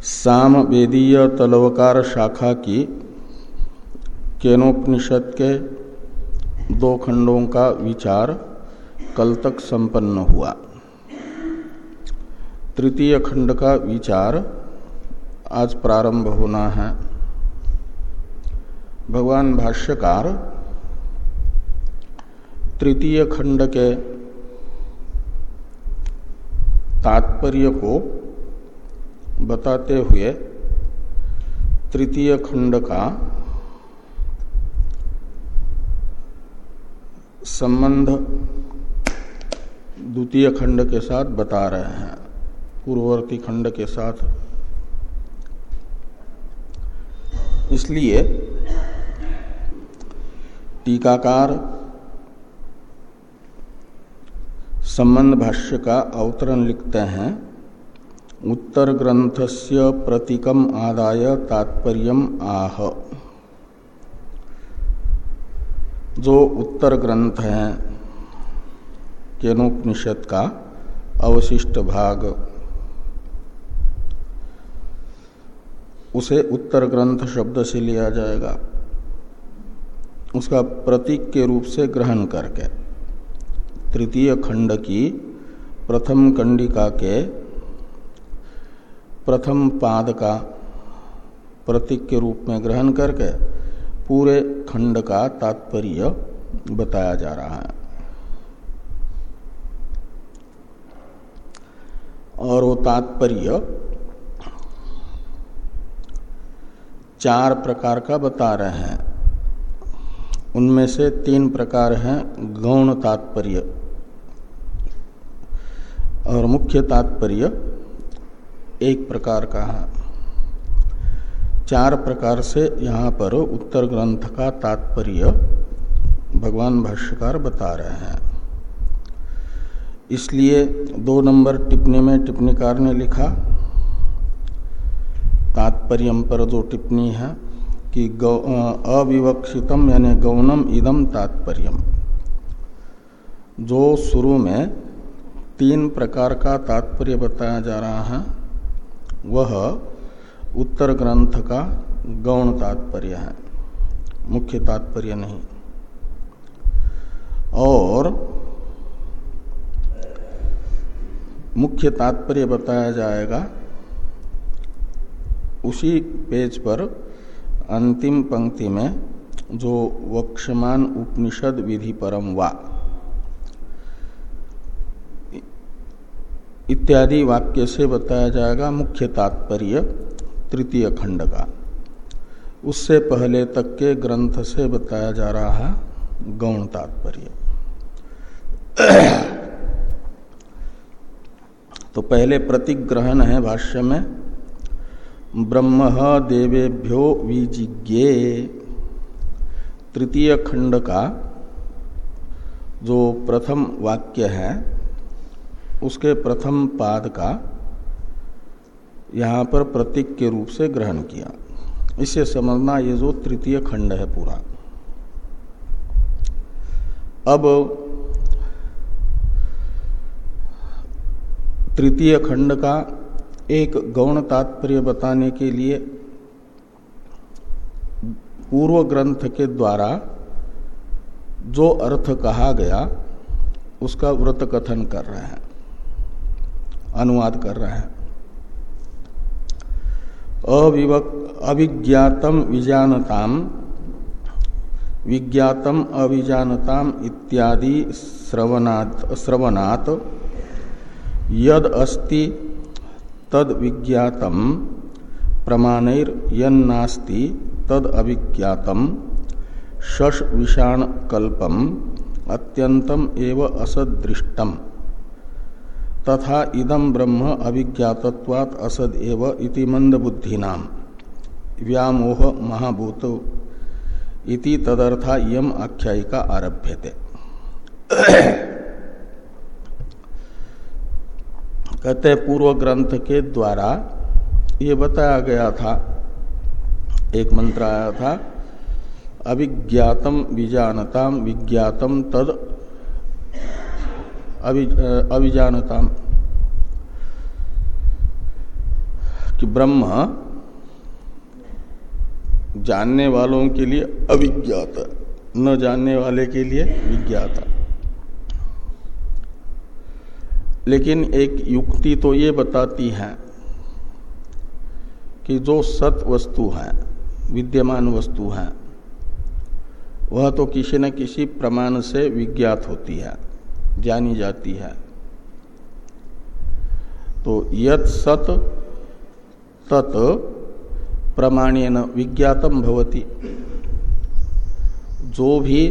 साम वेदीय तलवकार शाखा की केनोपनिषद के दो खंडों का विचार कल तक संपन्न हुआ। तृतीय खंड का विचार आज प्रारंभ होना है। भगवान भाष्यकार तृतीय खंड के तात्पर्य को बताते हुए तृतीय खंड का संबंध द्वितीय खंड के साथ बता रहे हैं, पूर्ववर्ती खंड के साथ। इसलिए टीकाकार संबंध भाष्य का अवतरण लिखते हैं। उत्तर ग्रंथस्य प्रतीकम आदाय तात्पर्य आह। जो उत्तर ग्रंथ है, केनोपनिषद का अवशिष्ट भाग, उसे उत्तर ग्रंथ शब्द से लिया जाएगा। उसका प्रतीक के रूप से ग्रहण करके, तृतीय खंड की प्रथम कंडिका के प्रथम पाद का प्रतीक के रूप में ग्रहण करके पूरे खंड का तात्पर्य बताया जा रहा है। और वो तात्पर्य चार प्रकार का बता रहे हैं। उनमें से तीन प्रकार हैं, गौण तात्पर्य और मुख्य तात्पर्य एक प्रकार का है। चार प्रकार से यहाँ पर उत्तर ग्रंथ का तात्पर्य भगवान भाष्यकार बता रहे हैं। इसलिए दो नंबर टिप्पणी में टिप्पणीकार ने लिखा तात्पर्य पर जो टिप्पणी है कि अविवक्षितम यानी गौणम इदम तात्पर्यम। जो शुरू में तीन प्रकार का तात्पर्य बताया जा रहा है वह उत्तर ग्रंथ का गौण तात्पर्य है। मुख्य तात्पर्य नहीं। और मुख्य तात्पर्य बताया जाएगा, उसी पेज पर अंतिम पंक्ति में जो वक्षमान उपनिषद विधि परम वा इत्यादि वाक्य से बताया जाएगा मुख्य तात्पर्य तृतीय खंड का। उससे पहले तक के ग्रंथ से बताया जा रहा है गौण तात्पर्य। तो पहले प्रतिग्रहण है भाष्य में, ब्रह्म देवेभ्यो विजिज्ञे। तृतीय खंड का जो प्रथम वाक्य है उसके प्रथम पाद का यहाँ पर प्रतीक के रूप से ग्रहण किया। इसे समझना ये जो तृतीय खंड है पूरा। अब तृतीय खंड का एक गौण तात्पर्य बताने के लिए पूर्व ग्रंथ के द्वारा जो अर्थ कहा गया, उसका व्रत कथन कर रहे हैं। अनुवाद कर रहे हैं। अविज्ञातम विजानताम, विज्ञातम अभिजानताम इत्यादि श्रवणात् यद अस्ति तद विज्ञातम, प्रमाणैर यन्नास्ति तद अभिज्ञातम शश विषाण कल्पम अत्यंतम एव असदृष्टम। तथा इदम ब्रह्म अभिज्ञातत्वात् असद एव इति मंद बुद्धिनाम व्यामोह महाभूत इति तदर्था यम आख्यायिका आरभ्यते। कहते पूर्व ग्रंथ के द्वारा ये बताया गया था, एक मंत्र आया था अभिज्ञातम विजानताम विज्ञातम तद अभिजानताम। कि ब्रह्म जानने वालों के लिए अविज्ञात, न जानने वाले के लिए विज्ञात। लेकिन एक युक्ति तो ये बताती है कि जो सत वस्तु है, विद्यमान वस्तु है, वह तो किसी न किसी प्रमाण से विज्ञात होती है। जानी जाती है। तो यत सत तत् प्रमाणेन विज्ञातम भवती। जो भी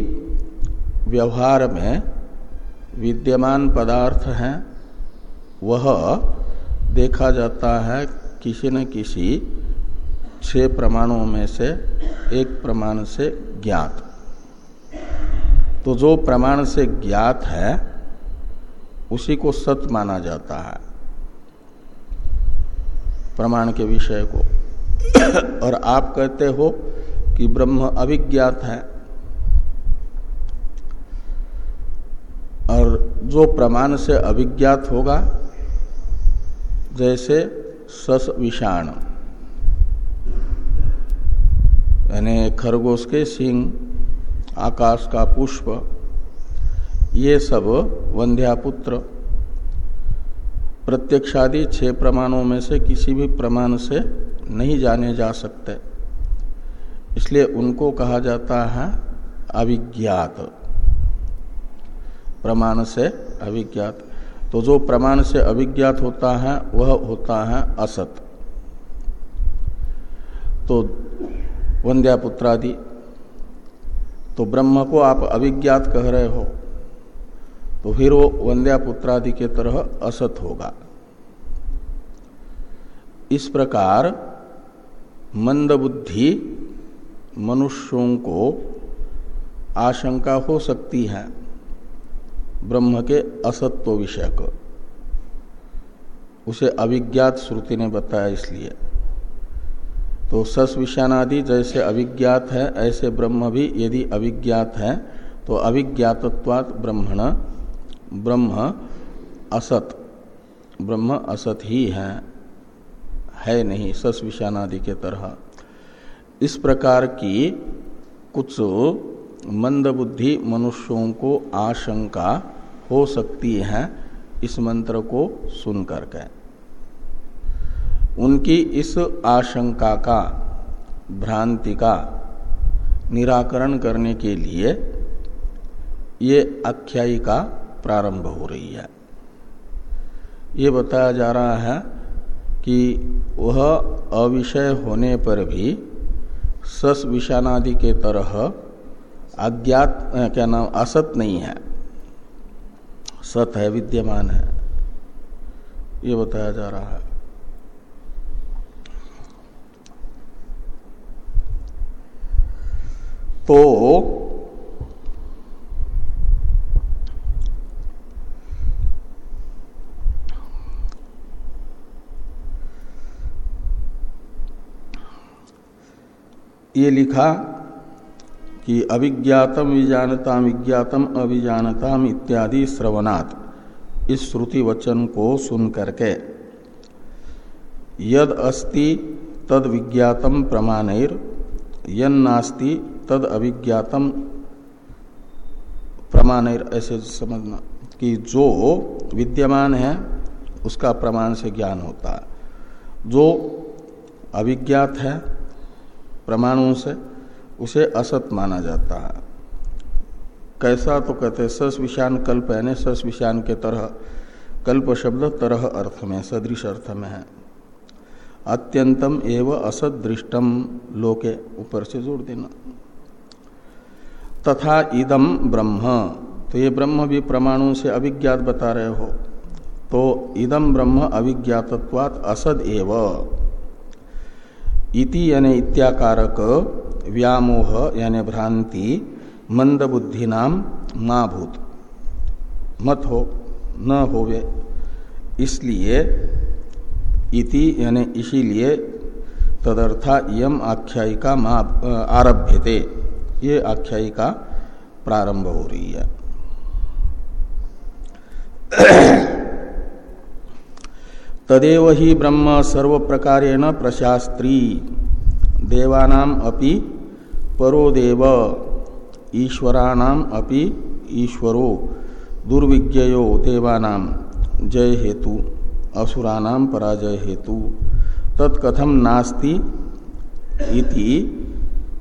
व्यवहार में विद्यमान पदार्थ है, वह देखा जाता है किसी न किसी छह प्रमाणों में से एक प्रमाण से ज्ञात। तो जो प्रमाण से ज्ञात है उसी को सत माना जाता है। प्रमाण के विषय को। और आप कहते हो कि ब्रह्म अभिज्ञात है। और जो प्रमाण से अभिज्ञात होगा, जैसे सस विषाण। यानी खरगोश के सिंह, आकाश का पुष्प ये सब वंध्यापुत्र। प्रत्यक्षादि छह प्रमाणों में से किसी भी प्रमाण से नहीं जाने जा सकते। इसलिए उनको कहा जाता है अविज्ञात। प्रमाण से अविज्ञात। तो जो प्रमाण से अविज्ञात होता है, वह होता है असत। तो वंद्यापुत्रादि तो ब्रह्म को आप अविज्ञात कह रहे हो। तो फिर वो वंद्यापुत्रादि के तरह असत होगा। इस प्रकार मंदबुद्धि मनुष्यों को आशंका हो सकती है, ब्रह्म के असत्व विषयक। उसे अविज्ञात श्रुति ने बताया इसलिए। तो सस विषानादि जैसे अविज्ञात है, ऐसे ब्रह्म भी यदि अविज्ञात है तो अविज्ञातत्वात् ब्रह्मण ब्रह्म असत ब्रह्म असत ही है है नहीं सस विषानादि के तरह। इस प्रकार की कुछ मंदबुद्धि मनुष्यों को आशंका हो सकती है इस मंत्र को सुनकर के। उनकी इस आशंका का, भ्रांति का निराकरण करने के लिए ये आख्यायिका प्रारंभ हो रही है। ये बताया जा रहा है कि वह अविषय होने पर भी सस विषाणादि के तरह अज्ञात क्या नाम, असत नहीं है। सत है, विद्यमान है। ये बताया जा रहा है। तो ये लिखा कि अभिज्ञातम विजानताम, विज्ञातम अभिजानताम इत्यादि श्रवणात् इस श्रुति वचन को सुन करके। यद अस्ति तद विज्ञातम प्रमाणैर यन्नास्ति तद अभिज्ञातम प्रमाणैर, ऐसे समझना कि जो विद्यमान है, उसका प्रमाण से ज्ञान होता। है जो अभिज्ञात है प्रमाणों से उसे असत माना जाता है। कैसा तो कहते सस विषान कल्प यानी सस विषान के तरह, कल्प शब्द तरह अर्थ में, सदृश अर्थ में है। अत्यंतम एवं असत दृष्टम लोके ऊपर से जोड़ देना। तथा इदम ब्रह्म तो ये ब्रह्म भी प्रमाणों से अभिज्ञात बता रहे हो। तो इदम ब्रह्म अभिज्ञातत्वात असद एव। इति यानी इत्याकारक व्यामोह यानी भ्रांति मंद बुद्धि नाम माभूत। मत हो, न होवे, इसलिए इति यानी इसीलिए तदर्था यम आख्यायिका आरभ्यते। ये आख्यायिका प्रारंभ हो रही है। तदेव ही ब्रह्म सर्व प्रकारेण प्रशास्त्री। देवानाम अपि परो देव, ईश्वराणाम अपि ईश्वरो, दुर्विज्ञयो देवानाम जय हेतु, असुराणाम पराजय हेतु। तत्कथम नास्ति इति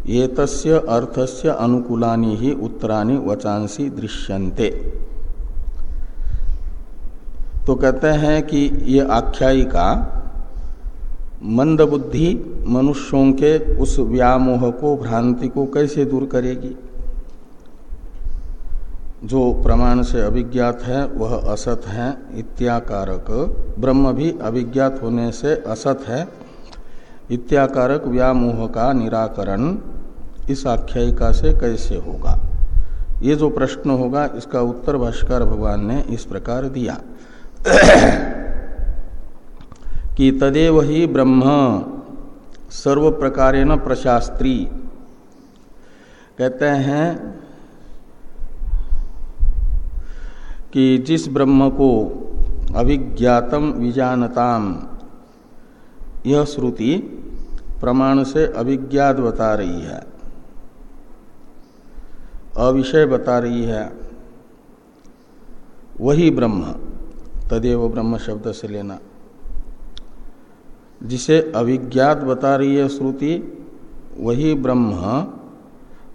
एतस्य अर्थस्य अनुकूलानि ही उत्तरानि वचांसी दृश्यन्ते। तो कहते हैं कि ये आख्यायिका मंदबुद्धि मनुष्यों के उस व्यामोह को, भ्रांति को कैसे दूर करेगी? जो प्रमाण से अभिज्ञात है, वह असत है, इत्याकारक। ब्रह्म भी अभिज्ञात होने से असत है। इत्याकारक व्यामोह का निराकरण इस आख्यायिका से कैसे होगा? ये जो प्रश्न होगा, इसका उत्तर भाष्कर भगवान ने इस प्रकार दिया। कि तदेव ही ब्रह्म सर्व प्रकारेण प्रशास्त्री। कहते हैं कि जिस ब्रह्म को अभिज्ञातम विजानताम, यह श्रुति प्रमाण से अभिज्ञात बता रही है। अविषय बता रही है। वही ब्रह्म। तदेव ब्रह्म शब्द से लेना। जिसे अभिज्ञात बता रही है श्रुति, वही ब्रह्म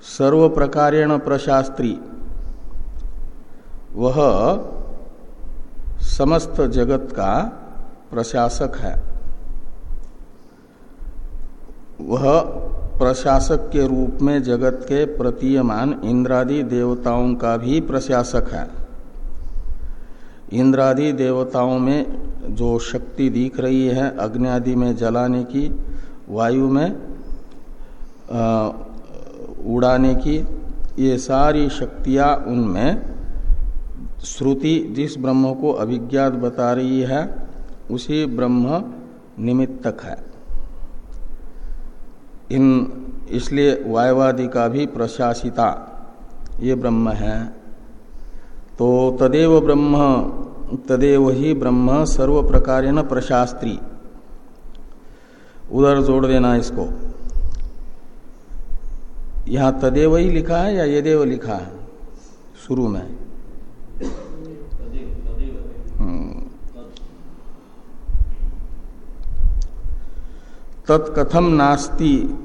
सर्व प्रकारेण प्रशास्त्री। वह समस्त जगत का प्रशासक है। वह प्रशासक के रूप में जगत के प्रतीयमान इंद्रादि देवताओं का भी प्रशासक है। इंद्रादि देवताओं में जो शक्ति दिख रही है, अग्नि आदि में जलाने की, वायु में उड़ाने की, ये सारी शक्तियाँ उनमें श्रुति जिस ब्रह्म को अभिज्ञात बता रही है, उसी ब्रह्म निमित्तक है। इन, इसलिए वायवादि का भी प्रशासिता ये ब्रह्म है। तो तदेव ब्रह्म, तदेव ही ब्रह्म सर्व प्रकार प्रशास्त्री। उधर जोड़ देना इसको। यहाँ तदेव ही लिखा है या ये देव लिखा है? शुरू में। हम्म। तत्कथम नास्ति।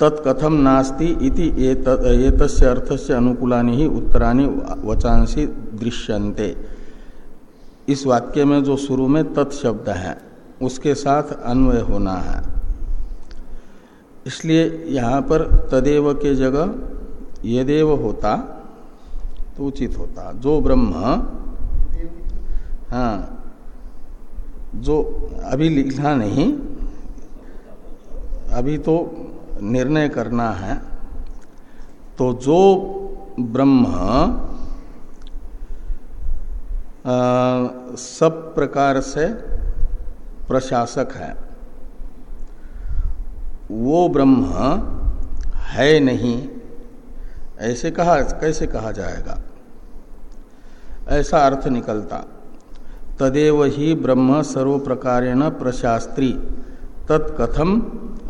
तत्कथम नास्ति इति एतस्य अर्थस्य अनुकूलानि ही उत्तरानि वचांसी दृश्यन्ते। इस वाक्य में जो शुरू में तत्शब्द है, उसके साथ अन्वय होना है। इसलिए यहाँ पर तदेव के जगह यदेव होता तो उचित होता। जो ब्रह्म हाँ जो अभी लिखना नहीं, अभी तो निर्णय करना है तो जो ब्रह्म सब प्रकार से प्रशासक है, वो ब्रह्म है नहीं, ऐसे कहा, कैसे कहा जाएगा? ऐसा अर्थ निकलता, तदेव ही ब्रह्म सर्व प्रकारेण प्रशास्त्री, तत्कथम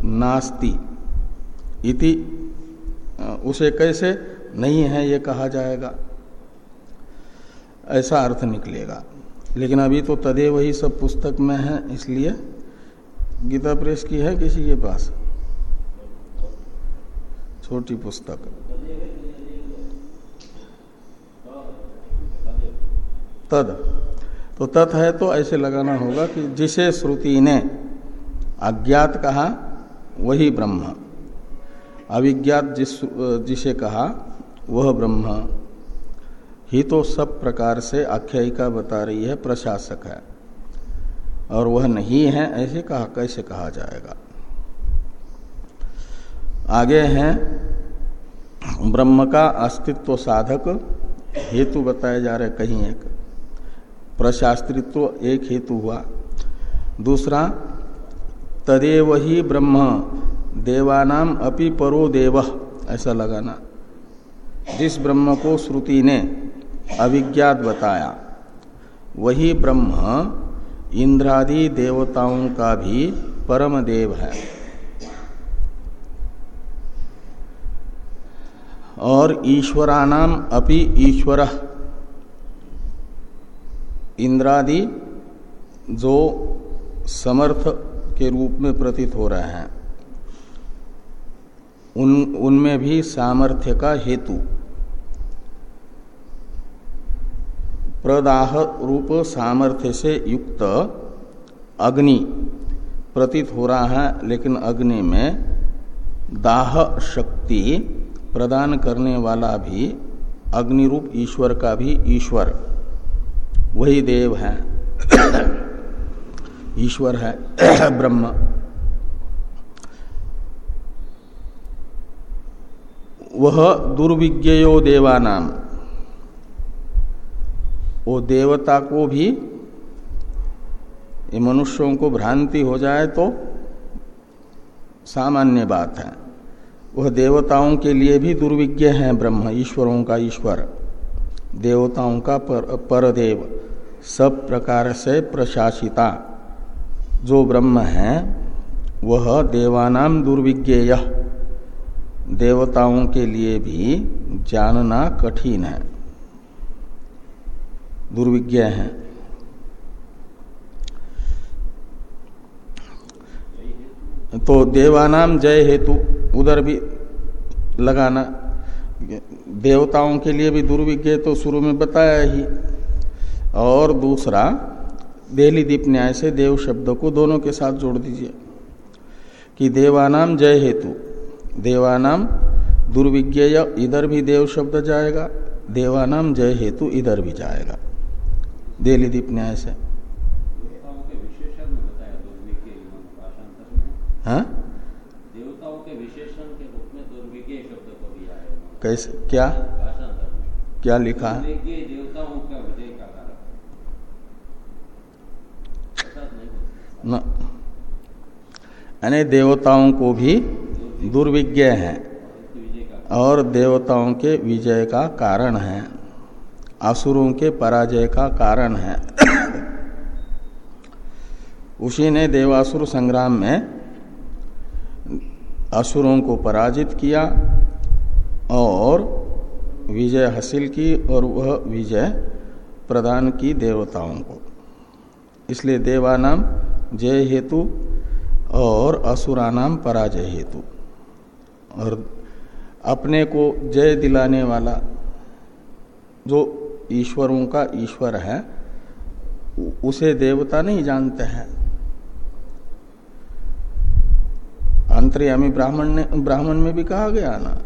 नास्ति। इति उसे कैसे? नहीं है, ये कहा जाएगा। ऐसा अर्थ निकलेगा। लेकिन अभी तो तदेव ही सब पुस्तक में है, इसलिए गीता प्रेस की है किसी के पास? छोटी पुस्तक। तद। तो तत् है तो ऐसे लगाना होगा कि जिसे श्रुति ने अज्ञात कहा, वही ब्रह्म। अविज्ञात जिस, जिसे कहा, वह ब्रह्म। ही तो सब प्रकार से आख्यायिका बता रही है, प्रशासक है। और वह नहीं है, ऐसे कहा, कैसे कहा जाएगा? आगे हैं, ब्रह्म का अस्तित्व साधक, हेतु बताए जा रहे कहीं एक। प्रशास्त्रित्व एक हेतु हुआ। दूसरा, तदेव ही ब्रह्म देवानाम अपि परो देव, ऐसा लगाना। जिस ब्रह्म को श्रुति ने अविज्ञात बताया, वही ब्रह्म इंद्रादि देवताओं का भी परम देव है। और ईश्वरानाम अपि ईश्वर। इंद्रादि जो समर्थ के रूप में प्रतीत हो रहे हैं। उन, उनमें भी सामर्थ्य का हेतु। प्रदाह रूप सामर्थ्य से युक्त अग्नि प्रतीत हो रहा है, लेकिन अग्नि में दाह शक्ति प्रदान करने वाला भी अग्नि रूप ईश्वर का भी ईश्वर। वही देव है। ईश्वर है, ब्रह्म। वह दुर्विज्ञयो देवानाम वो देवता को भी ये मनुष्यों को भ्रांति हो जाए तो सामान्य बात है। वह देवताओं के लिए भी दुर्विज्ञ है ब्रह्म ईश्वरों का ईश्वर। देवताओं का पर, परदेव सब प्रकार से प्रशासिता। जो ब्रह्म है वह देवानाम दुर्विज्ञेय। देवताओं के लिए भी जानना कठिन है। दुर्विज्ञ है। तो देवानाम जय हेतु, उधर भी लगाना। देवताओं के लिए भी दुर्विज्ञ तो शुरू में बताया ही। और दूसरा देहली दीप न्याय से देव शब्द को दोनों के साथ जोड़ दीजिए। कि देवानाम जय हेतु देवानाम दुर्विज्ञेय इधर भी देव शब्द जाएगा। देवानाम जय हेतु इधर भी जाएगा। देली दीप न्याय से। हाँ? देवताओं के विशेषण के रूप में दुर्विज्ञ शब्द को दिया है कैसे? क्या? क्या लिखा है? देवताओं का विजय का कारण। न। यानी देवताओं को भी दुर्विज्ञ है और देवताओं के विजय का कारण है, असुरों के पराजय का कारण है। उसी ने देवासुर संग्राम में असुरों को पराजित किया और विजय हासिल की और वह विजय प्रदान की देवताओं को। इसलिए देवानाम जय हेतु और असुरानाम पराजय हेतु। और अपने को जय दिलाने वाला जो ईश्वरों का ईश्वर है, उसे देवता नहीं जानते हैं। अंतर्यामी ब्राह्मण ने, ब्राह्मण में भी कहा गया ना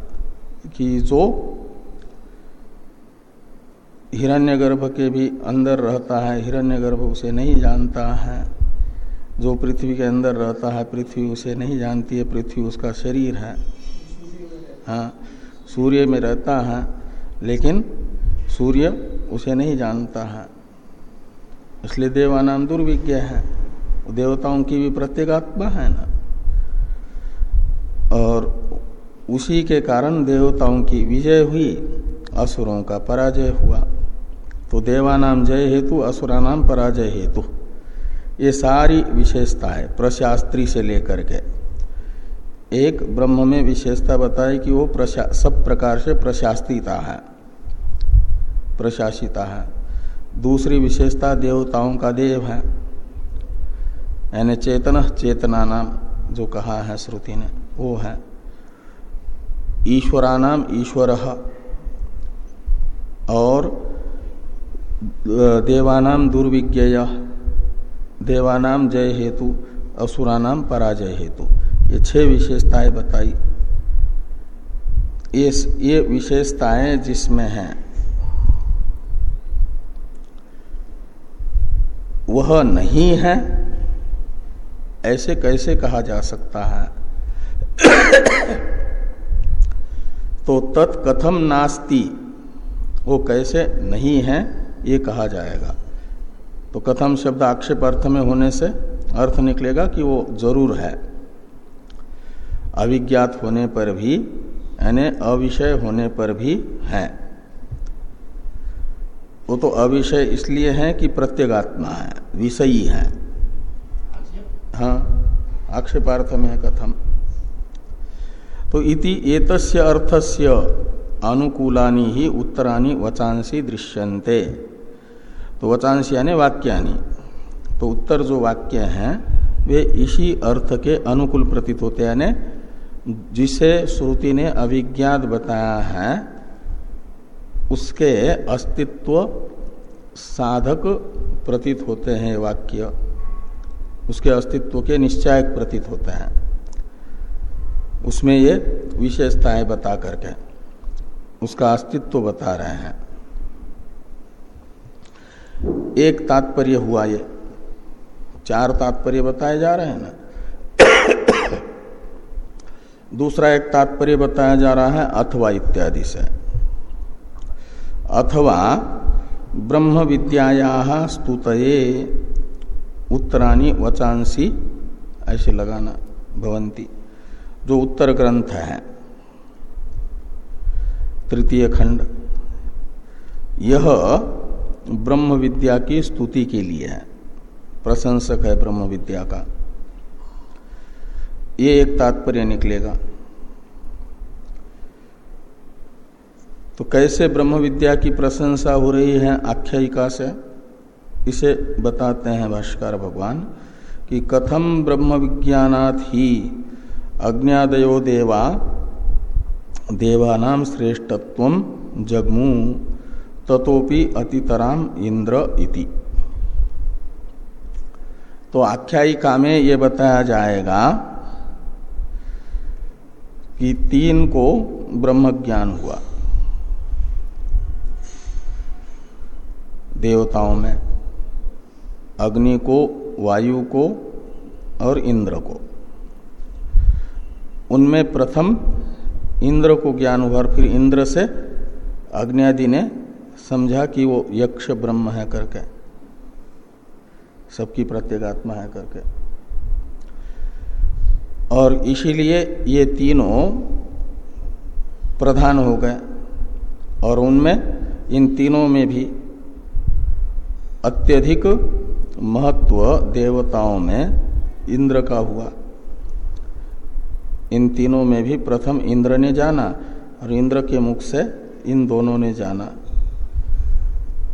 कि जो हिरण्यगर्भ के भी अंदर रहता है, हिरण्यगर्भ उसे नहीं जानता है। जो पृथ्वी के अंदर रहता है, पृथ्वी उसे नहीं जानती है, पृथ्वी उसका शरीर है। हाँ सूर्य में रहता है, लेकिन सूर्य उसे नहीं जानता है। इसलिए देवानाम दुर्विज्ञ है, देवताओं की भी प्रत्येगात्मा है ना। और उसी के कारण देवताओं की विजय हुई, असुरों का पराजय हुआ। तो देवानाम जय हेतु, असुरानाम पराजय हेतु। ये सारी विशेषता है प्रशास्त्री से लेकर के एक ब्रह्म में विशेषता बताई कि वो सब प्रकार से प्रशास्तिता है। प्रशासिता है। दूसरी विशेषता देवताओं का देव है। यानी चेतन चेतना नाम जो कहा है श्रुति ने, वो है। ईश्वरानाम ईश्वर और देवानाम दुर्विज्ञेय। देवानाम जय हेतु, असुरानाम पराजय हेतु। ये छह विशेषताएँ बताई। ये ये विशेषताएँ जिसमें हैं। वह नहीं है, ऐसे कैसे कहा जा सकता है? तो तत्कथम नास्ति, वो कैसे नहीं है, ये कहा जाएगा। तो कथम शब्द आक्षेप अर्थ में होने से अर्थ निकलेगा कि वो ज़रूर है। अविज्ञात होने पर भी, यानी अविषय होने पर भी है। वो तो अविषय इसलिए है कि प्रत्यगात्मा है, विषयी है। हाँ आक्षेपार्थ में है कथम। तो इति एतस्य अर्थस्य अनुकूलानी ही उत्तरानी वचांसी दृश्यन्ते। तो वचांश यानी वाक्यानि। तो उत्तर जो वाक्य हैं, वे इसी अर्थ के अनुकूल प्रतीत होते यानी जिसे श्रुति ने अभिज्ञात बताया है, उसके अस्तित्व साधक प्रतीत होते हैं वाक्य। उसके अस्तित्व के निश्चायक प्रतीत होते हैं। उसमें ये विशेषताएँ बता करके उसका अस्तित्व बता रहे हैं। एक तात्पर्य हुआ ये। चार तात्पर्य बताए जा रहे हैं ना? दूसरा एक तात्पर्य बताया जा रहा है अथवा इत्यादि से। अथवा ब्रह्म विद्या स्तुतये उत्तराणी वचांसी ऐसे लगाना भवंती जो उत्तर ग्रंथ है, तृतीय खंड, यह ब्रह्म विद्या की स्तुति के लिए है। प्रशंसक है ब्रह्म विद्या का। ये एक तात्पर्य निकलेगा। तो कैसे ब्रह्म विद्या की प्रशंसा हो रही है आख्यायिका से? इसे बताते हैं भाष्कर भगवान कि कथम ब्रह्म विज्ञानात ही अज्ञादयो देवा देवानाम श्रेष्ठत्व जगमु, ततोपि अतितराम इंद्र इति। तो आख्यायिका में ये बताया जाएगा कि तीन को ब्रह्म ज्ञान हुआ। देवताओं में, अग्नि को, वायु को और इंद्र को। उनमें प्रथम इंद्र को ज्ञान हुआ और फिर इंद्र से अग्नि ने समझा कि वो यक्ष ब्रह्म है करके, सबकी प्रत्येगात्मा है करके। और इसीलिए ये तीनों प्रधान हो गए और उनमें, इन तीनों में भी अत्यधिक महत्व देवताओं में इंद्र का हुआ। इन तीनों में भी प्रथम इंद्र ने जाना और इंद्र के मुख से इन दोनों ने जाना।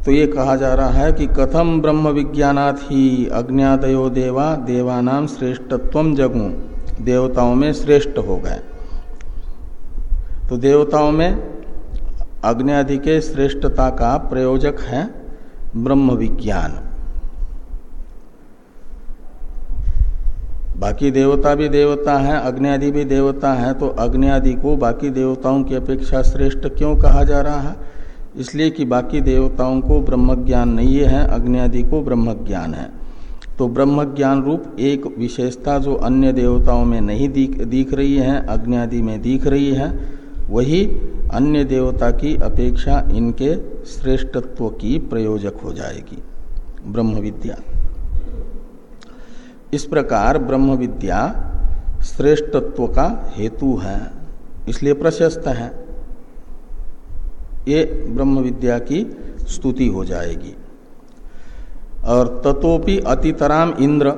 तो ये कहा जा रहा है कि कथम ब्रह्म विज्ञानाथ ही अज्ञादयो देवा, देवानाम श्रेष्ठत्व जगू। देवताओं में श्रेष्ठ हो गए। तो देवताओं में अग्नि आदि के श्रेष्ठता का प्रयोजक है ब्रह्म विज्ञान। बाकी देवता भी देवता है, अग्नि आदि भी देवता है तो अग्नि आदि को बाकी देवताओं की अपेक्षा श्रेष्ठ क्यों कहा जा रहा है? इसलिए कि बाकी देवताओं को ब्रह्म ज्ञान नहीं है, अग्नि आदि को ब्रह्म ज्ञान है। तो ब्रह्म ज्ञान रूप एक विशेषता जो अन्य देवताओं में नहीं दिख दिख रही है अग्नि में दिख रही है, वही अन्य देवता की अपेक्षा इनके श्रेष्ठत्व की प्रयोजक हो जाएगी। ब्रह्म विद्या इस प्रकार ब्रह्म विद्या श्रेष्ठत्व का हेतु है, इसलिए प्रशस्त है। ये ब्रह्म विद्या की स्तुति हो जाएगी। और ततोपि अतितराम इंद्र।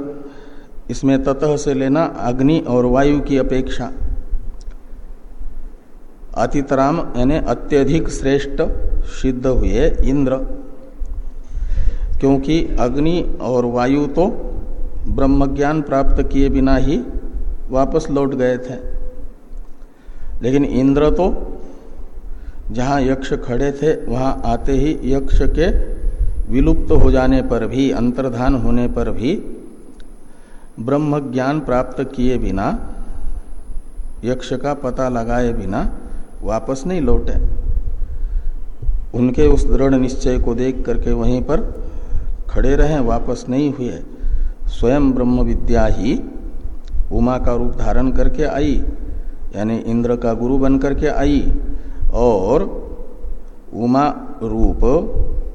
इसमें ततः से लेना अग्नि और वायु की अपेक्षा। अतितराम यानी अत्यधिक श्रेष्ठ सिद्ध हुए इंद्र। क्योंकि अग्नि और वायु तो ब्रह्म ज्ञान प्राप्त किए बिना ही वापस लौट गए थे। लेकिन इंद्र तो जहाँ यक्ष खड़े थे, वहाँ आते ही यक्ष के विलुप्त हो जाने पर भी, अंतर्धान होने पर भी, ब्रह्म ज्ञान प्राप्त किए बिना, यक्ष का पता लगाए बिना वापस नहीं लौटे। उनके उस दृढ़ निश्चय को देख करके वहीं पर खड़े रहे, वापस नहीं हुए। स्वयं ब्रह्म विद्या ही उमा का रूप धारण करके आई, यानी इंद्र का गुरु बन करके आई, और उमा रूप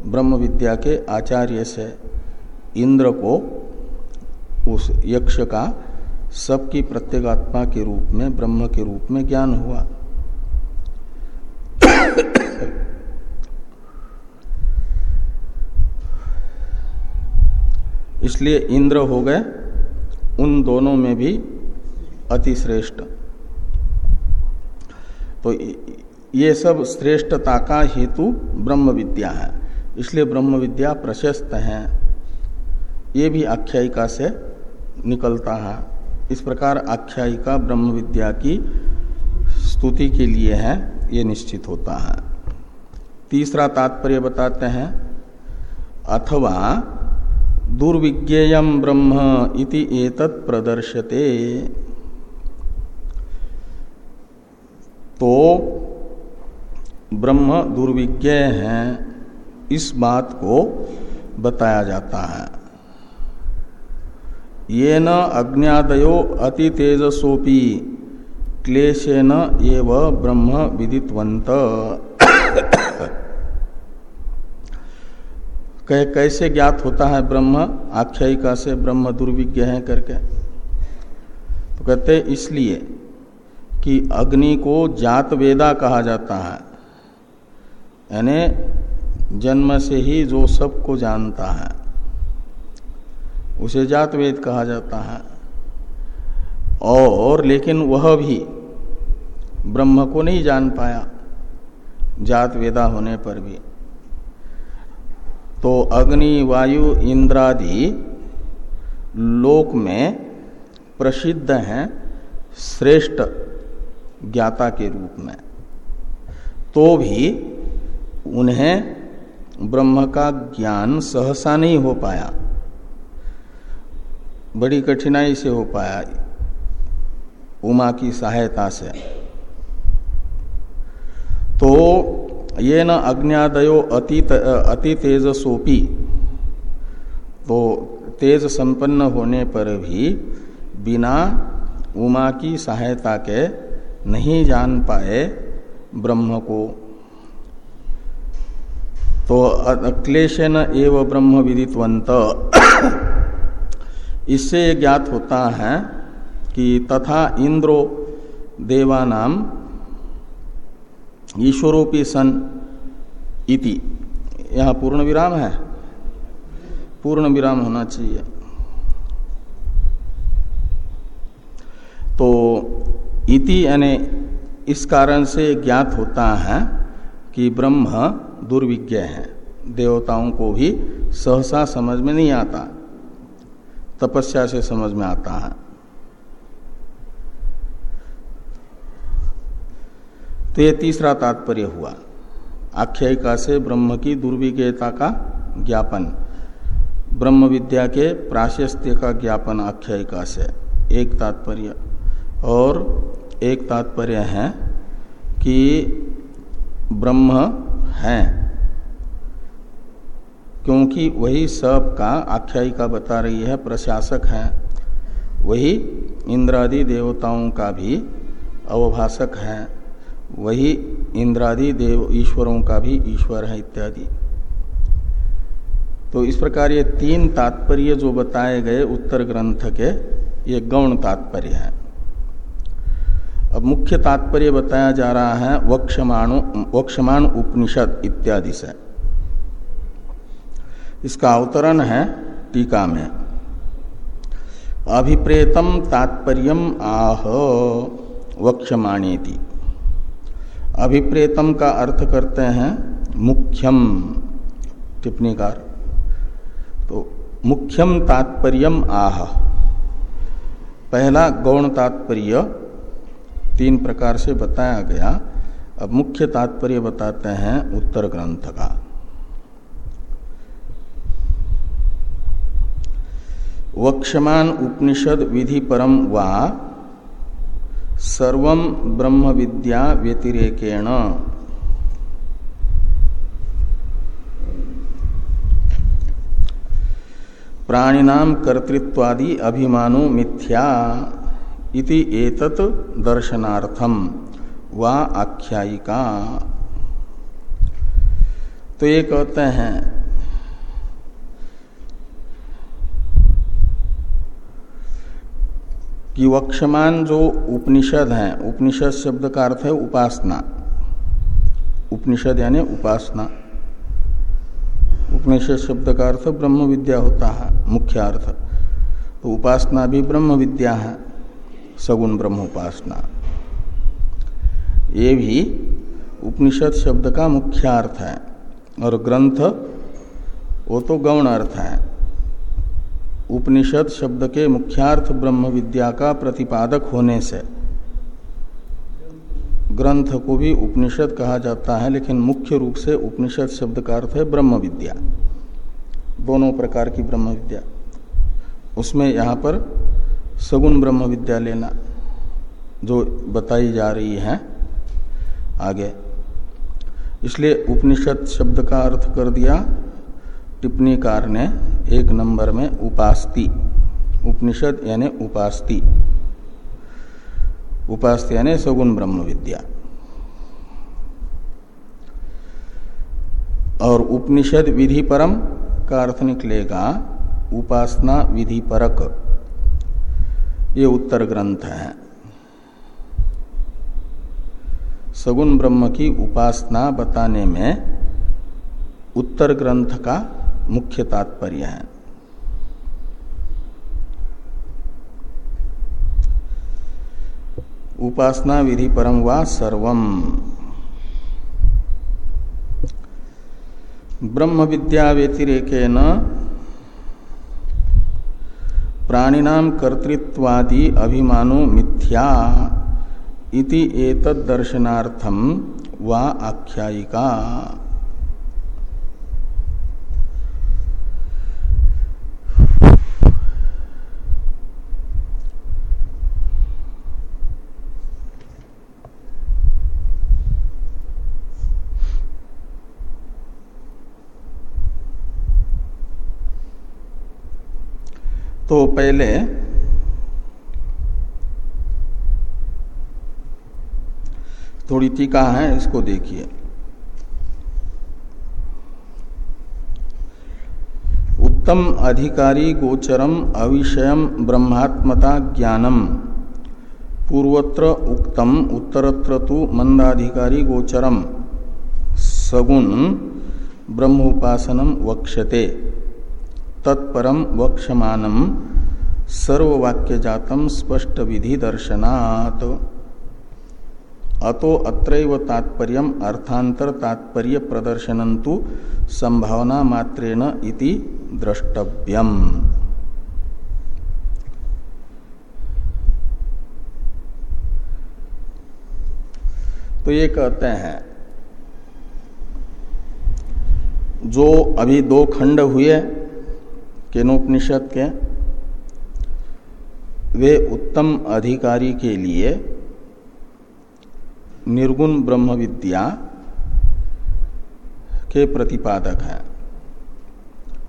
ब्रह्म विद्या के आचार्य से इंद्र को उस यक्ष का सबकी प्रत्येगात्मा के रूप में, ब्रह्म के रूप में ज्ञान हुआ। इसलिए इंद्र हो गए, उन दोनों में भी अतिश्रेष्ठ तो ये सब श्रेष्ठता का हेतु ब्रह्म विद्या है। इसलिए ब्रह्म विद्या प्रशस्त है। ये भी आख्यायिका से निकलता है। इस प्रकार आख्यायिका ब्रह्म विद्या की स्तुति के लिए है, ये निश्चित होता है। तीसरा तात्पर्य बताते हैं, अथवा दुर्विज्ञेय ब्रह्म इति एतत् प्रदर्शते। तो ब्रह्म दुर्विज्ञ है। इस बात को बताया जाता है। ये न अज्ञादयो अति तेजसोपी क्लेशेन एव ब्रह्म विदितवंत कैसे ज्ञात होता है ब्रह्म? आख्यायिका से ब्रह्म दुर्विज्ञ है करके। तो कहते इसलिए कि अग्नि को जात वेदा कहा जाता है। यानी जन्म से ही जो सबको जानता है, उसे जात वेद कहा जाता है। और लेकिन वह भी ब्रह्म को नहीं जान पाया जात वेदा होने पर भी। तो अग्नि, वायु, इंद्रादि लोक में प्रसिद्ध हैं श्रेष्ठ ज्ञाता के रूप में। तो भी उन्हें ब्रह्म का ज्ञान सहसा नहीं हो पाया। बड़ी कठिनाई से हो पाया उमा की सहायता से। तो ये न अज्ञादयो अति अति तेजसोपी तो तेज संपन्न होने पर भी बिना उमा की सहायता के नहीं जान पाए ब्रह्म को। तो क्लेशन एव ब्रह्म विदितवंत इससे ज्ञात होता है कि तथा इंद्रो देवानाम ईश्वरोपी सन इति। यहाँ पूर्ण विराम है। पूर्ण विराम होना चाहिए। तो इति यानी इस कारण से ज्ञात होता है कि ब्रह्म दुर्विज्ञ है। देवताओं को भी सहसा समझ में नहीं आता। तपस्या से समझ में आता है। तो ये तीसरा तात्पर्य हुआ। आख्यायिका से ब्रह्म की दुर्विज्ञता का ज्ञापन। ब्रह्म विद्या के प्राशस्त्य का ज्ञापन आख्यायिका से। एक तात्पर्य। और एक तात्पर्य है कि ब्रह्म है। क्योंकि वही सब का आख्यायिका बता रही है, प्रशासक है। वही इंद्रादि देवताओं का भी अवभाषक है। वही इंद्रादि देव ईश्वरों का भी ईश्वर है इत्यादि। तो इस प्रकार ये तीन तात्पर्य जो बताए गए उत्तर ग्रंथ के, ये गौण तात्पर्य है। अब मुख्य तात्पर्य बताया जा रहा है वक्षमाणु, वक्षमाण उपनिषद इत्यादि से। इसका अवतरण है टीका में। अभिप्रेतम तात्पर्य आह वक्षमाणेति। अभिप्रेतम का अर्थ करते हैं मुख्यम, टिप्पणीकार। तो मुख्यम तात्पर्य आह। पहला गौण तात्पर्य तीन प्रकार से बताया गया। अब मुख्य तात्पर्य बताते हैं उत्तर ग्रंथ का। वक्षमान उपनिषद विधि परम वा सर्व ब्रह्म विद्या व्यतिरेकेण। प्राणिनाम कर्तृत्वादि अभिमानो मिथ्या। इति एतत दर्शनार्थम। वा आख्यायिका। तो ये कहते हैं, कि वक्षमान जो उपनिषद है, उपनिषद शब्द का अर्थ है उपासना। उपनिषद यानी उपासना। उपनिषद शब्द का अर्थ ब्रह्म विद्या होता है, मुख्य अर्थ। तो उपासना भी ब्रह्म विद्या है। सगुण ब्रह्म उपासना ये भी उपनिषद शब्द का मुख्य अर्थ है और ग्रंथ वो तो गौण अर्थ है। उपनिषद शब्द के मुख्यार्थ ब्रह्म विद्या का प्रतिपादक होने से ग्रंथ को भी उपनिषद कहा जाता है, लेकिन मुख्य रूप से उपनिषद शब्द का अर्थ है ब्रह्म विद्या। दोनों प्रकार की ब्रह्म विद्या। उसमें यहाँ पर सगुण ब्रह्म विद्या लेना जो बताई जा रही है आगे। इसलिए उपनिषद शब्द का अर्थ कर दिया टिप्पणीकार ने एक नंबर में उपास्ति। उपनिषद यानी उपास्ति। उपास्ति यानी सगुण ब्रह्म विद्या। और उपनिषद विधि परम का अर्थ निकलेगा, उपासना विधि परक ये उत्तर ग्रंथ है। सगुण ब्रह्म की उपासना बताने में उत्तर ग्रंथ का मुख्य तात्पर्य है। उपासना विधि परम व सर्वम। ब्रह्म विद्या व्यतिरेकेन प्राणिनाम कर्तृत्वादि अभिमानो मिथ्या इति एतद दर्शनार्थम वा आख्यायिका। तो पहले थोड़ी टीका है, इसको देखिए। उत्तम अधिकारी गोचरम अविषयम ब्रह्मात्मता ज्ञानम। पूर्वत्र उक्तम, उत्तरत्र तो मंदाधिकारी गोचरम। सगुण ब्रह्मोपासनम वक्षते तत्परम वक्षमानम सर्ववाक्य जातम स्पष्ट विधि दर्शनात् अतो अत्रैव तात्पर्य अर्थांतर तात्पर्य प्रदर्शनंतु संभावना मात्रेण इति द्रष्टव्यम। तो ये कहते हैं, जो अभी दो खंड हुए केनोपनिषद के, वे उत्तम अधिकारी के लिए निर्गुण ब्रह्म विद्या के प्रतिपादक हैं।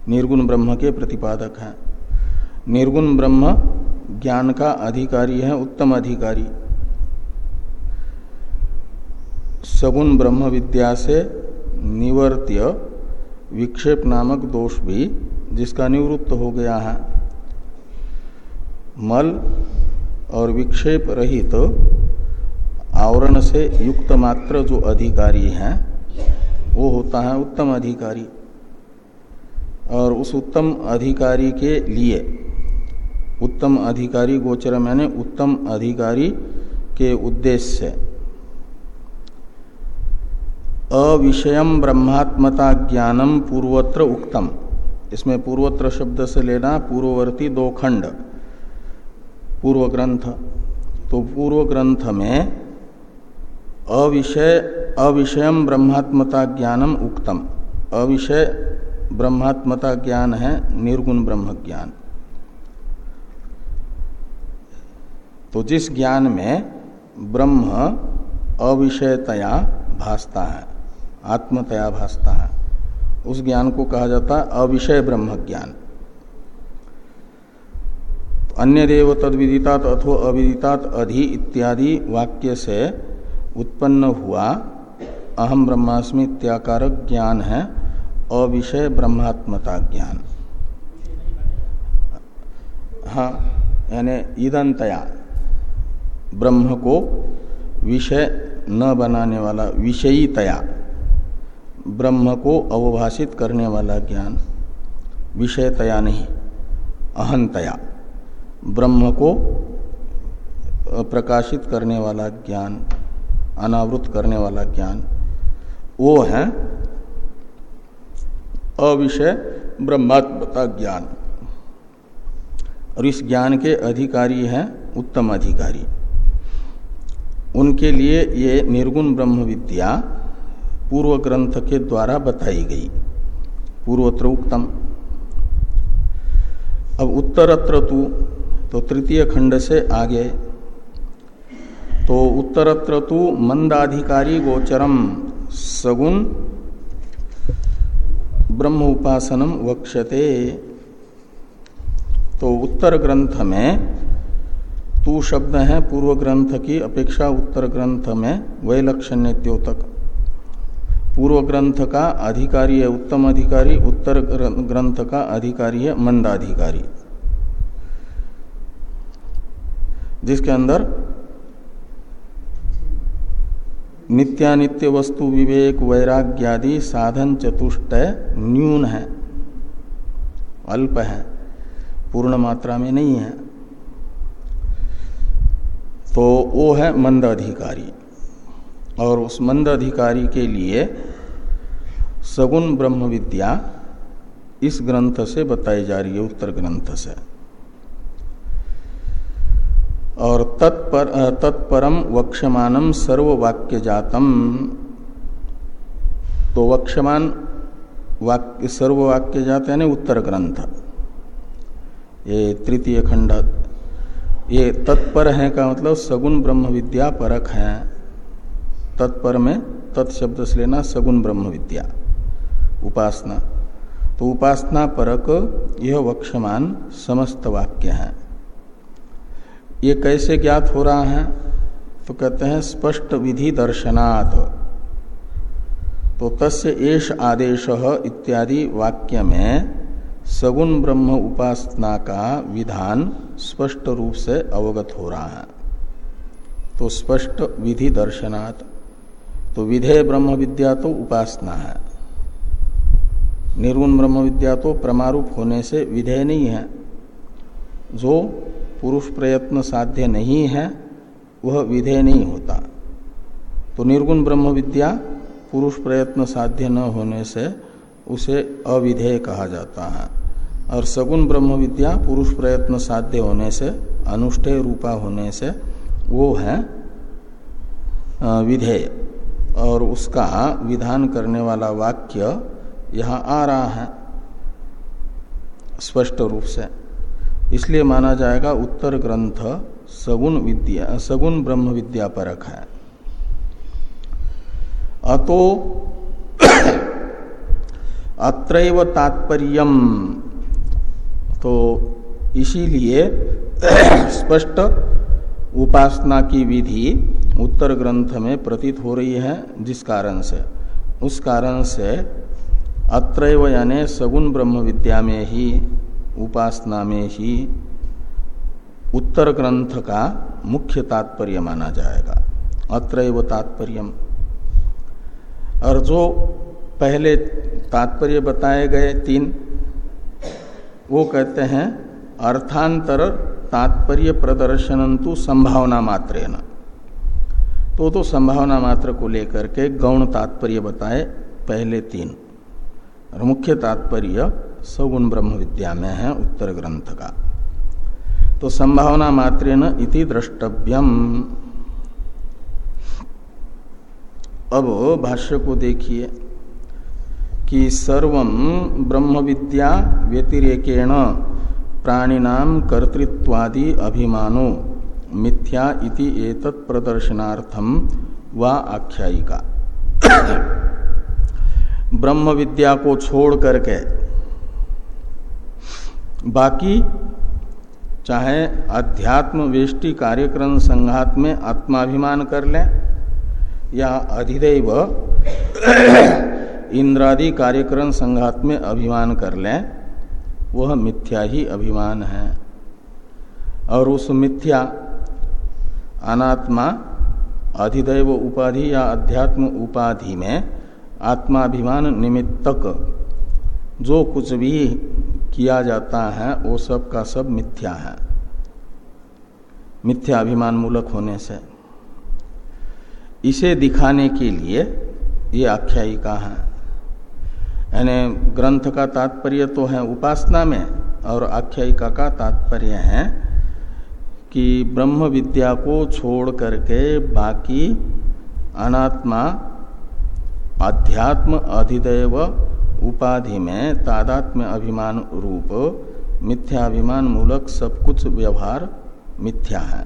निर्गुण ब्रह्म के प्रतिपादक है। निर्गुण ब्रह्म ज्ञान का अधिकारी है, उत्तम अधिकारी। सगुण ब्रह्म विद्या से निवर्त्य विक्षेप नामक दोष भी जिसका निवृत्त हो गया है, मल और विक्षेप रहित तो आवरण से युक्त मात्र जो अधिकारी है, वो होता है उत्तम अधिकारी। और उस उत्तम अधिकारी के लिए, उत्तम अधिकारी गोचर मैंने उत्तम अधिकारी के उद्देश्य। से अविषयम ब्रह्मात्मता ज्ञानम पूर्वत्र उक्तम। इसमें पूर्वत्र शब्द से लेना पूर्ववर्ती दो खंड। पूर्व ग्रंथ तो पूर्व ग्रंथ में अविषय अविषयम ब्रह्मात्मता ज्ञानम उक्तम। अविषय, ब्रह्मात्मता ज्ञान है, निर्गुण ब्रह्म ज्ञान। तो जिस ज्ञान में ब्रह्म अविषयतया भासता है, आत्मतया भासता है उस ज्ञान को कहा जाता है अविषय ब्रह्म ज्ञान। अन्य देव तद विदितात अथो अविदितात अधि इत्यादि वाक्य से उत्पन्न हुआ अहम ब्रह्मास्मि इत्याकारक ज्ञान है, अविषय ब्रह्मात्मता ज्ञान। हाँ यानी ईदंतया ब्रह्म को विषय न बनाने वाला विषयीतया ब्रह्म को अवभाषित करने वाला ज्ञान विषयतया नहीं, अहंतया। ब्रह्म को प्रकाशित करने वाला ज्ञान, अनावृत करने वाला ज्ञान, वो है अविषय ब्रह्मात्मता ज्ञान। और इस ज्ञान के अधिकारी हैं उत्तम अधिकारी। उनके लिए ये निर्गुण ब्रह्म विद्या पूर्व ग्रंथ के द्वारा बताई गई। पूर्वत्र उत्तम अब उत्तरत्र तू तो तृतीय खंड से आगे। तो उत्तरत्र तू मंदाधिकारी गोचरम सगुण ब्रह्म उपासनम वक्षते तो उत्तर ग्रंथ में तू शब्द है, पूर्व ग्रंथ की अपेक्षा उत्तर ग्रंथ में वैलक्षण्य द्योतक पूर्व ग्रंथ का अधिकारी है उत्तम अधिकारी, उत्तर ग्रंथ का अधिकारी है मंदाधिकारी जिसके अंदर नित्यानित्य वस्तु, विवेक, वैराग्यादि साधन चतुष्टय न्यून है, अल्प है, पूर्ण मात्रा में नहीं है। तो वो है मंद अधिकारी और उस मंद अधिकारी के लिए सगुण ब्रह्म विद्या इस ग्रंथ से बताई जा रही है, उत्तर ग्रंथ से। और तत्पर तत्परम वक्षमानम सर्ववाक्य जातम तो वक्षमान वाक्य सर्ववाक्य जात यानी उत्तर ग्रंथ। ये तृतीय खंड, ये तत्पर है का मतलब सगुण ब्रह्म विद्या परक है। तत्पर में तत्शब्द से लेना सगुण ब्रह्म विद्या। उपासना। तो उपासना परक यह वक्षमान समस्त वाक्य है। ये कैसे ज्ञात हो रहा है? तो कहते हैं स्पष्ट विधि दर्शनात्। तो तस्य एष आदेश इत्यादि वाक्य में सगुण ब्रह्म उपासना का विधान स्पष्ट रूप से अवगत हो रहा है। तो स्पष्ट विधि दर्शनात्। तो विधेय ब्रह्म विद्या तो उपासना है। निर्गुण ब्रह्म विद्या तो प्रमारूप होने से विधेय नहीं है। जो पुरुष प्रयत्न साध्य नहीं है, वह विधेय नहीं होता। तो निर्गुण ब्रह्म विद्या पुरुष प्रयत्न साध्य न होने से उसे अविधेय कहा जाता है। और सगुण ब्रह्म विद्या पुरुष प्रयत्न साध्य होने से, अनुष्ठेय रूपा होने से, वो है विधेय। और उसका विधान करने वाला वाक्य यहाँ आ रहा है, स्पष्ट रूप से। इसलिए माना जाएगा उत्तर ग्रंथ सगुण विद्या, सगुण ब्रह्म विद्या परक है। अतो अत्रैव तात्पर्य तो इसीलिए स्पष्ट उपासना की विधि उत्तर ग्रंथ में प्रतीत हो रही है, जिस कारण से? उस कारण से अत्रैव यानी सगुण ब्रह्म विद्या में ही, उपासना में ही उत्तर ग्रंथ का मुख्य तात्पर्य माना जाएगा। अत्र तात्पर्य और जो पहले तात्पर्य बताए गए तीन, वो कहते हैं अर्थांतर तात्पर्य प्रदर्शन तो संभावना मात्र तो तो संभावना मात्र को लेकर के गौण तात्पर्य बताए पहले तीन। और मुख्य तात्पर्य सगुण ब्रह्म विद्या में है उत्तर ग्रंथ का। तो संभावना मात्र न इति द्रष्टव्यम। अब भाष्य को देखिए कि सर्व ब्रह्म विद्या व्यतिरेकेण प्राणिनाम कर्तृत्वादि अभिमानो, मिथ्या इति एतत् प्रदर्शनार्थम व आख्यायिका। ब्रह्म विद्या को छोड़ करके, बाकी चाहे अध्यात्म वेष्टि कार्यक्रम संघात में आत्माभिमान कर लें, या अधिदेव इंद्रादि कार्यक्रम संघात में अभिमान कर लें वह मिथ्या ही अभिमान है। और उस मिथ्या अनात्मा, अधिदैव उपाधि या अध्यात्म उपाधि में आत्माभिमान निमित्तक जो कुछ भी किया जाता है, वो सब का सब मिथ्या है। मिथ्या अभिमान मूलक होने से। इसे दिखाने के लिए ये आख्यायिका है। यानी ग्रंथ का तात्पर्य तो है उपासना में और आख्यायिका का तात्पर्य है कि ब्रह्म विद्या को छोड़ करके बाकी अनात्मा, अध्यात्म, अधिदेव, उपाधि में तादात्म्य अभिमान रूप, मिथ्याभिमान मूलक सब कुछ व्यवहार मिथ्या है।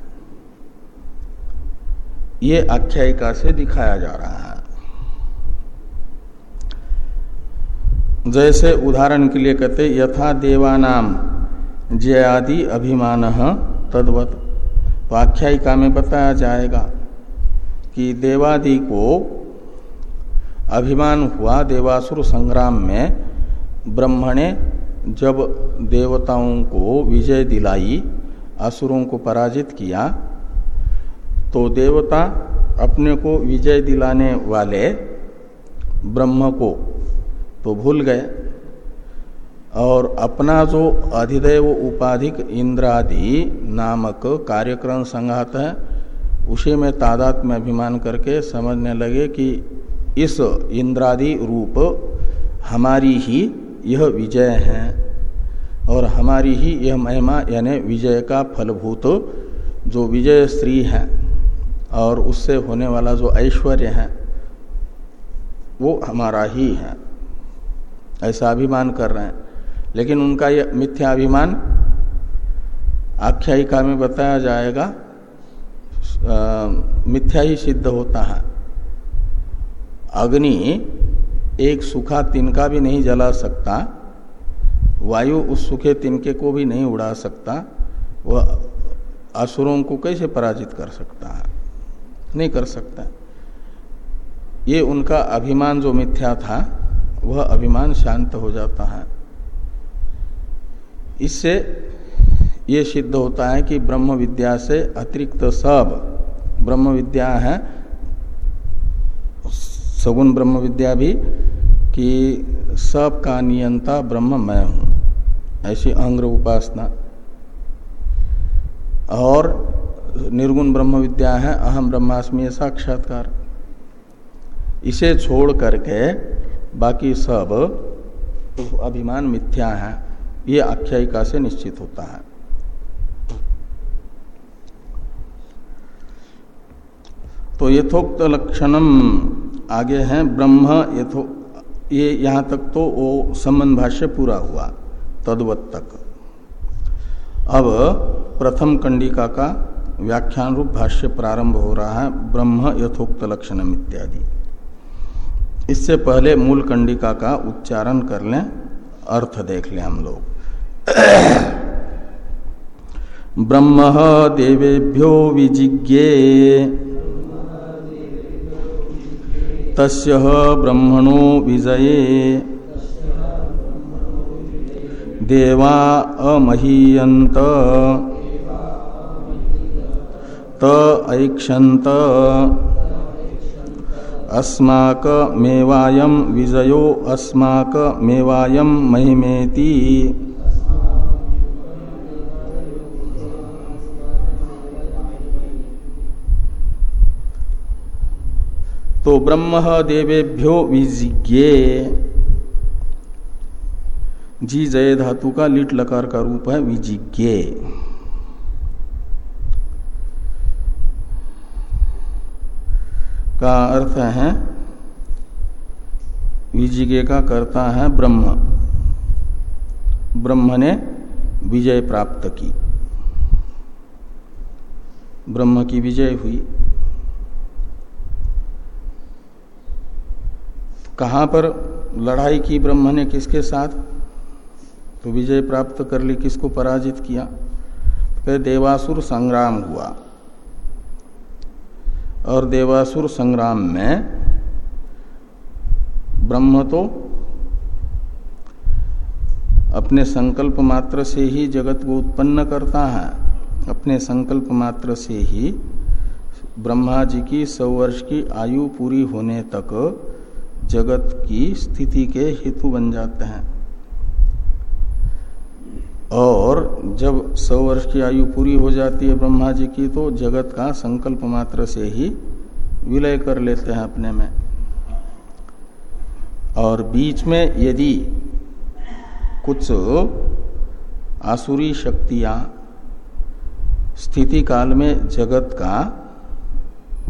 ये आख्यायिका से दिखाया जा रहा है। जैसे उदाहरण के लिए कहते, यथा देवानाम जयादि अभिमान तद्वत। तो आख्यायिका में बताया जाएगा कि देवादि को अभिमान हुआ देवासुर संग्राम में ब्रह्म ने जब देवताओं को विजय दिलाई, असुरों को पराजित किया तो देवता अपने को विजय दिलाने वाले ब्रह्म को तो भूल गए। और अपना जो अधिदेव उपाधिक इंद्रादि नामक कार्यक्रम संघात है, उसी में तादात में अभिमान करके समझने लगे कि इस इंद्रादि रूप हमारी ही यह विजय है और हमारी ही यह महिमा यानी विजय का फलभूत जो विजय स्त्री है और उससे होने वाला जो ऐश्वर्य है, वो हमारा ही है। ऐसा अभिमान कर रहे हैं। लेकिन उनका यह मिथ्या अभिमान आख्यायिका में बताया जाएगा मिथ्या ही सिद्ध होता है। अग्नि एक सूखा तिनका भी नहीं जला सकता, वायु उस सूखे तिनके को भी नहीं उड़ा सकता, वह असुरों को कैसे पराजित कर सकता है? नहीं कर सकता। ये उनका अभिमान जो मिथ्या था वह अभिमान शांत हो जाता है। इससे ये सिद्ध होता है कि ब्रह्म विद्या से अतिरिक्त सब ब्रह्म विद्या है। सगुण ब्रह्म विद्या भी कि सब का नियंता ब्रह्म मैं हूँ। ऐसी अंग्र उपासना। और निर्गुण ब्रह्म विद्या है अहम ब्रह्मास्मि साक्षात्कार। इसे छोड़ करके बाकी सब अभिमान मिथ्या है, ये आख्यायिका से निश्चित होता है। तो यथोक्त लक्षणम आगे है, ब्रह्म यथो, ये यहाँ तक तो वो संबंध भाष्य पूरा हुआ, तद्वत तक। अब प्रथम कंडिका का व्याख्यान रूप भाष्य प्रारंभ हो रहा है, ब्रह्म यथोक्त लक्षणम इत्यादि। इससे पहले मूल कंडिका का उच्चारण कर लें, अर्थ देख लें हम लोग। ब्रह्म देवेभ्यो विजिज्ञे। तस्य ब्रह्मणो विजये। देवा अमहीयंत त ऐक्षत अस्माक मेवायम विजयो अस्माक मेवायम महिमेति। तो ब्रह्म देवेभ्यो विजिज्ञे। जी जय धातु का लिट लकार का रूप है विजिज्ञे। का अर्थ है विजिज्ञे का करता है ब्रह्म। ब्रह्म ने विजय प्राप्त की। ब्रह्म की विजय हुई। कहाँ पर लड़ाई की ब्रह्म ने किसके साथ? तो विजय प्राप्त कर ली, किसको पराजित किया? तो देवासुर संग्राम हुआ। और देवासुर संग्राम में ब्रह्म तो अपने संकल्प मात्र से ही जगत को उत्पन्न करता है। अपने संकल्प मात्र से ही ब्रह्मा जी की सौ वर्ष की आयु पूरी होने तक जगत की स्थिति के हेतु बन जाते हैं। और जब सौ वर्ष की आयु पूरी हो जाती है ब्रह्मा जी की तो जगत का संकल्प मात्र से ही विलय कर लेते हैं अपने में। और बीच में यदि कुछ आसुरी शक्तियाँ स्थिति काल में जगत का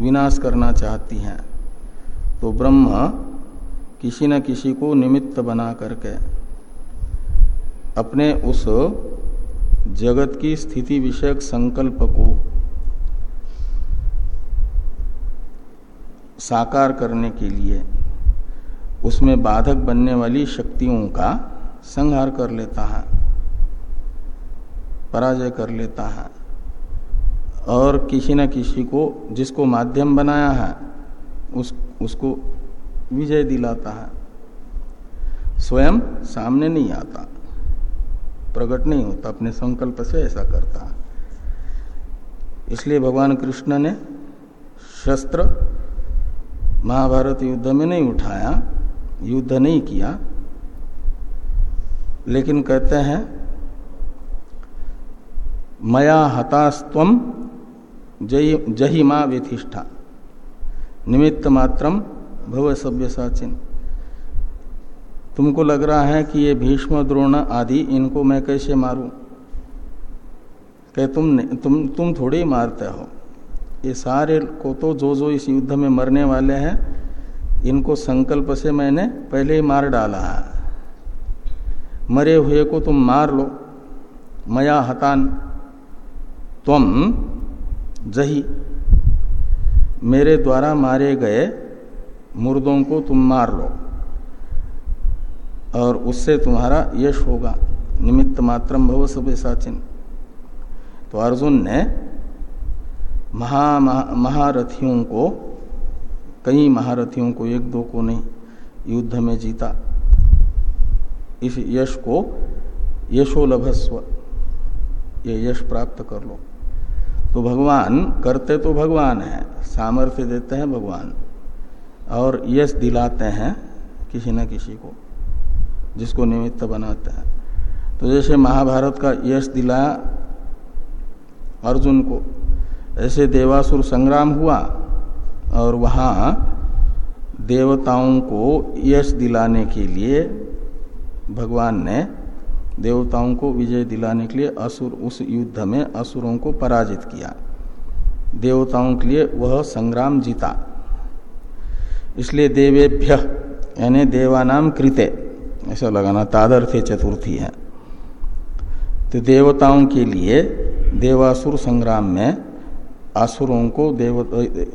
विनाश करना चाहती हैं तो ब्रह्म किसी न किसी को निमित्त बना करके अपने उस जगत की स्थिति विषयक संकल्प को साकार करने के लिए उसमें बाधक बनने वाली शक्तियों का संहार कर लेता है, पराजय कर लेता है। और किसी न किसी को जिसको माध्यम बनाया है, उस, उसको विजय दिलाता है। स्वयं सामने नहीं आता। प्रकट नहीं होता, अपने संकल्प से ऐसा करता इसलिए भगवान कृष्ण ने शस्त्र महाभारत युद्ध में नहीं उठाया, युद्ध नहीं किया, लेकिन कहते हैं, मया हतास्व जही माँ व्यथिष्ठा निमित्त मात्रम भव सभ्य साचिन तुमको लग रहा है कि ये भीष्म, द्रोण आदि, इनको मैं कैसे मारूं? कह, तुम तुम तुम थोड़े ही मारते हो। ये सारे को तो जो जो इस युद्ध में मरने वाले हैं, इनको संकल्प से मैंने पहले ही मार डाला है। मरे हुए को तुम मार लो। मया हतान तुम जही। मेरे द्वारा मारे गए मुर्दों को तुम मार लो। और उससे तुम्हारा यश होगा। निमित्त मात्रम भव सब साचिन। तो अर्जुन ने महा महारथियों को, कई महारथियों को, एक दो को नहीं, युद्ध में जीता। इस यश को यशोलभस्व, ये यश प्राप्त कर लो। तो भगवान, करते तो भगवान है, सामर्थ्य देते हैं भगवान। और यश दिलाते हैं किसी न किसी को। जिसको निमित्त बनाता है। तो जैसे महाभारत का यश दिलाया अर्जुन को, ऐसे देवासुर संग्राम हुआ और वहाँ देवताओं को यश दिलाने के लिए भगवान ने देवताओं को विजय दिलाने के लिए असुर, उस युद्ध में असुरों को पराजित किया। देवताओं के लिए वह संग्राम जीता। इसलिए देवेभ्य, यानी देवानाम कृते। ऐसा लगाना तादर्थ चतुर्थी है। तो देवताओं के लिए देवासुर संग्राम में असुरों को देव,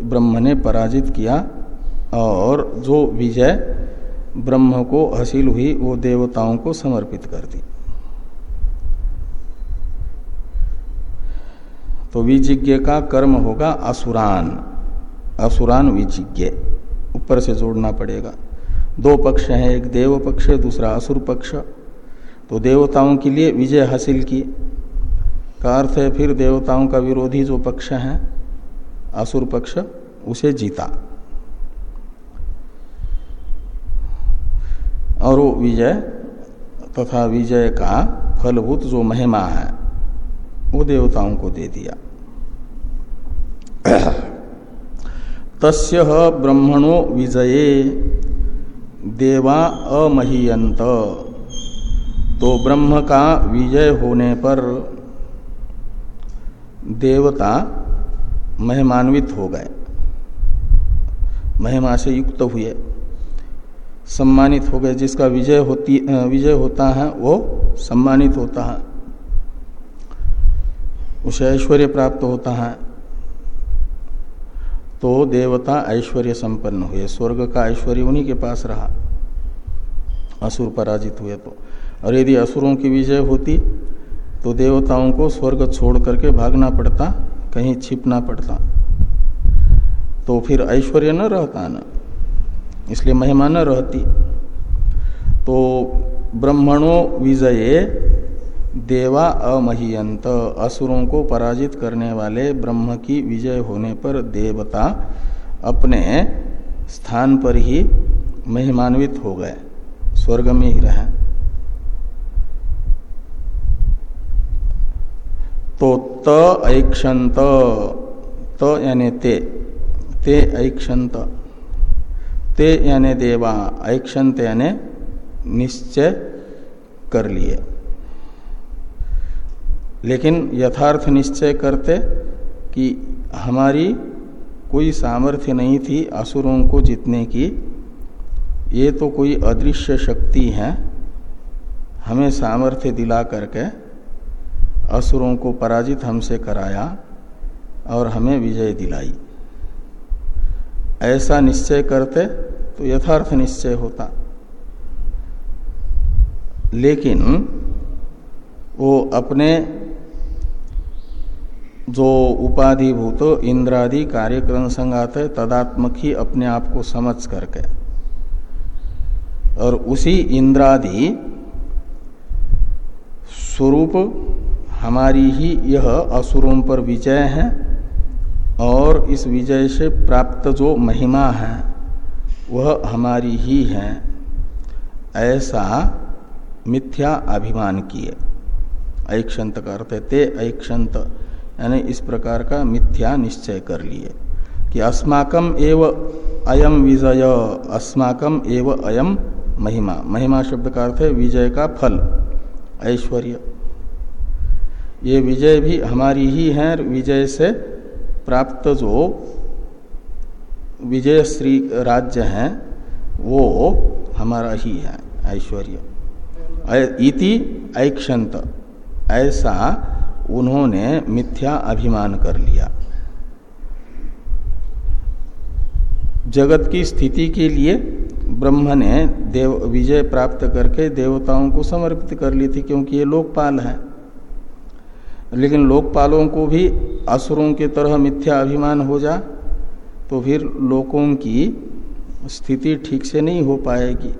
ब्रह्म ने पराजित किया और जो विजय ब्रह्म को हासिल हुई, वो देवताओं को समर्पित कर दी। तो विजिज्ञ का कर्म होगा असुरान असुरान विजिज्ञ। ऊपर से जोड़ना पड़ेगा। दो पक्ष हैं, एक देव पक्ष दूसरा असुर पक्ष। तो देवताओं के लिए विजय हासिल की। का अर्थ है फिर देवताओं का विरोधी जो पक्ष है, असुर पक्ष, उसे जीता। और वो विजय तथा विजय का फलभूत जो महिमा है, वो देवताओं को दे दिया। तस्य ब्रह्मणो विजये। देवा अमहीयंत तो ब्रह्म का विजय होने पर देवता महिमान्वित हो गए। महिमा से युक्त हुए। सम्मानित हो गए। जिसका विजय होती विजय होता है, वो सम्मानित होता है। उसे ऐश्वर्य प्राप्त होता है। तो देवता ऐश्वर्य संपन्न हुए, स्वर्ग का ऐश्वर्य उन्हीं के पास रहा। असुर पराजित हुए तो। और यदि असुरों की विजय होती तो देवताओं को स्वर्ग छोड़ करके भागना पड़ता, कहीं छिपना पड़ता। तो फिर ऐश्वर्य न रहता न, इसलिए महिमा न रहती। तो ब्रह्मणो विजये देवा अमहियंत, असुरों को पराजित करने वाले ब्रह्म की विजय होने पर देवता अपने स्थान पर ही महिमान्वित हो गए, स्वर्ग में ही रहे। तो त ऐक्षंत त यानी ते ते ऐक्षंत ते यानी देवा ऐक्षंत यानी निश्चय कर लिए। लेकिन यथार्थ निश्चय करते कि हमारी कोई सामर्थ्य नहीं थी असुरों को जीतने की। ये तो कोई अदृश्य शक्ति है। हमें सामर्थ्य दिला करके असुरों को पराजित हमसे कराया और हमें विजय दिलाई। ऐसा निश्चय करते तो यथार्थ निश्चय होता। लेकिन वो अपने जो उपाधिभूत इंद्रादि कार्यक्रम संगात है, तदात्मक ही अपने आप को समझ करके। और उसी इंद्रादि स्वरूप हमारी ही यह असुरों पर विजय है और इस विजय से प्राप्त जो महिमा है, वह हमारी ही है। ऐसा मिथ्या अभिमान किए। ऐक्षंत करते, ते ऐक्षंत यानी इस प्रकार का मिथ्या निश्चय कर लिए कि अस्माकम एव अयम विजय, अस्माकम एव अयम महिमा। महिमा शब्द का अर्थ है विजय का फल, ऐश्वर्य। ये विजय भी हमारी ही है, विजय से प्राप्त जो विजय श्री राज्य है, वो हमारा ही है, ऐश्वर्य। इति ऐक्षंत ऐसा उन्होंने मिथ्या अभिमान कर लिया। जगत की स्थिति के लिए ब्रह्म ने देव, विजय प्राप्त करके देवताओं को समर्पित कर ली थी, क्योंकि ये लोकपाल है। लेकिन लोकपालों को भी असुरों की तरह मिथ्या अभिमान हो जा तो फिर लोगों की स्थिति ठीक से नहीं हो पाएगी।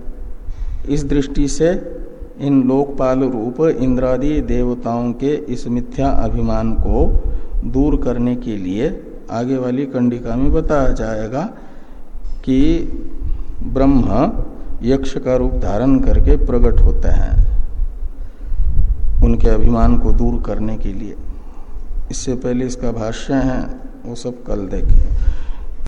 इस दृष्टि से इन लोकपाल रूप इंद्रादि देवताओं के इस मिथ्या अभिमान को दूर करने के लिए आगे वाली कंडिका में बताया जाएगा कि ब्रह्म यक्ष का रूप धारण करके प्रकट होते हैं उनके अभिमान को दूर करने के लिए। इससे पहले इसका भाष्य है, वो सब कल देखें।